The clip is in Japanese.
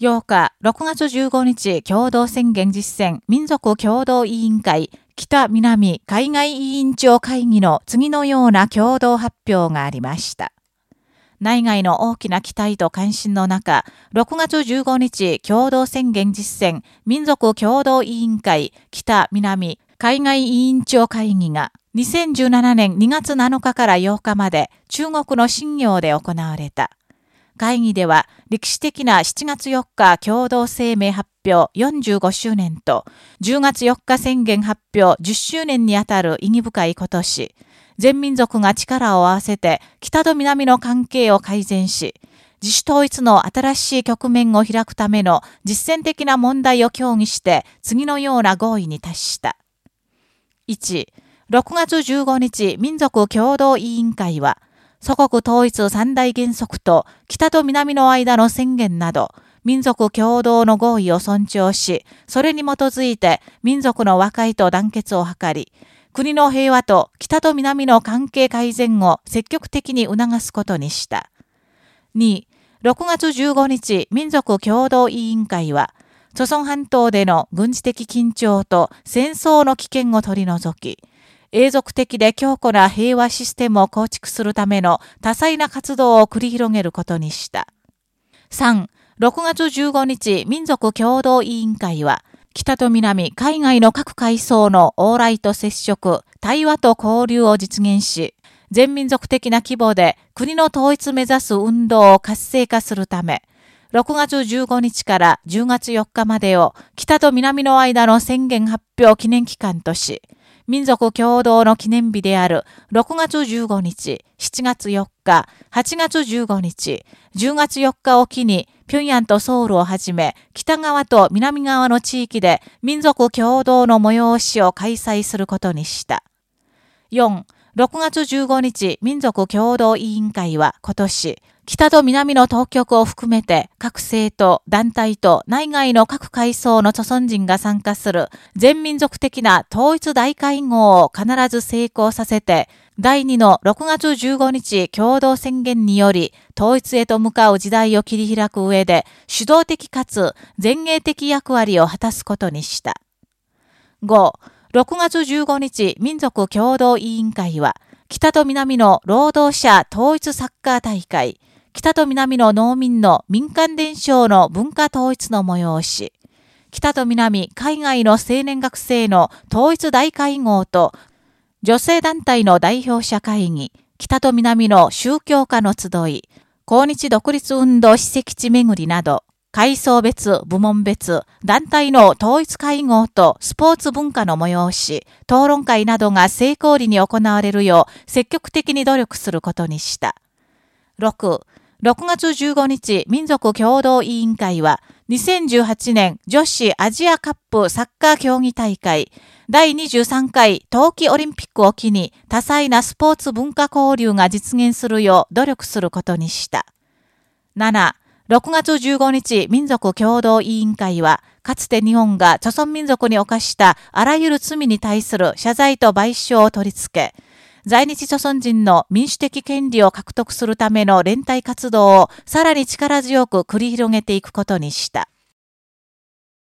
8日、6月15日共同宣言実践民族共同委員会北南海外委員長会議の次のような共同発表がありました。内外の大きな期待と関心の中、6月15日共同宣言実践民族共同委員会北南海外委員長会議が2017年2月7日から8日まで中国の新業で行われた。会議では歴史的な7月4日共同声明発表45周年と10月4日宣言発表10周年にあたる意義深い今年、全民族が力を合わせて北と南の関係を改善し、自主統一の新しい局面を開くための実践的な問題を協議して次のような合意に達した。1、6月15日民族共同委員会は、祖国統一三大原則と北と南の間の宣言など、民族共同の合意を尊重し、それに基づいて民族の和解と団結を図り、国の平和と北と南の関係改善を積極的に促すことにした。2、6月15日民族共同委員会は、朝鮮半島での軍事的緊張と戦争の危険を取り除き、永続的で強固な平和システムを構築するための多彩な活動を繰り広げることにした。3、6月15日民族共同委員会は、北と南、海外の各階層の往来と接触、対話と交流を実現し、全民族的な規模で国の統一目指す運動を活性化するため、6月15日から10月4日までを北と南の間の宣言発表記念期間とし、民族共同の記念日である6月15日、7月4日、8月15日、10月4日を機に、平壌とソウルをはじめ、北側と南側の地域で民族共同の催しを開催することにした。4、6月15日民族共同委員会は今年、北と南の当局を含めて各政党、団体と内外の各階層の著存人が参加する全民族的な統一大会合を必ず成功させて、第2の6月15日共同宣言により統一へと向かう時代を切り開く上で主導的かつ前衛的役割を果たすことにした。5、6月15日民族共同委員会は北と南の労働者統一サッカー大会、北と南の農民の民間伝承の文化統一の催し、北と南海外の青年学生の統一大会合と、女性団体の代表者会議、北と南の宗教家の集い、抗日独立運動史跡地巡りなど、階層別、部門別、団体の統一会合とスポーツ文化の催し、討論会などが成功裏に行われるよう積極的に努力することにした。6、6月15日民族共同委員会は、2018年女子アジアカップサッカー競技大会第23回冬季オリンピックを機に多彩なスポーツ文化交流が実現するよう努力することにした。7、6月15日民族共同委員会は、かつて日本が著存民族に犯したあらゆる罪に対する謝罪と賠償を取り付け、在日朝鮮人の民主的権利を獲得するための連帯活動をさらに力強く繰り広げていくことにした。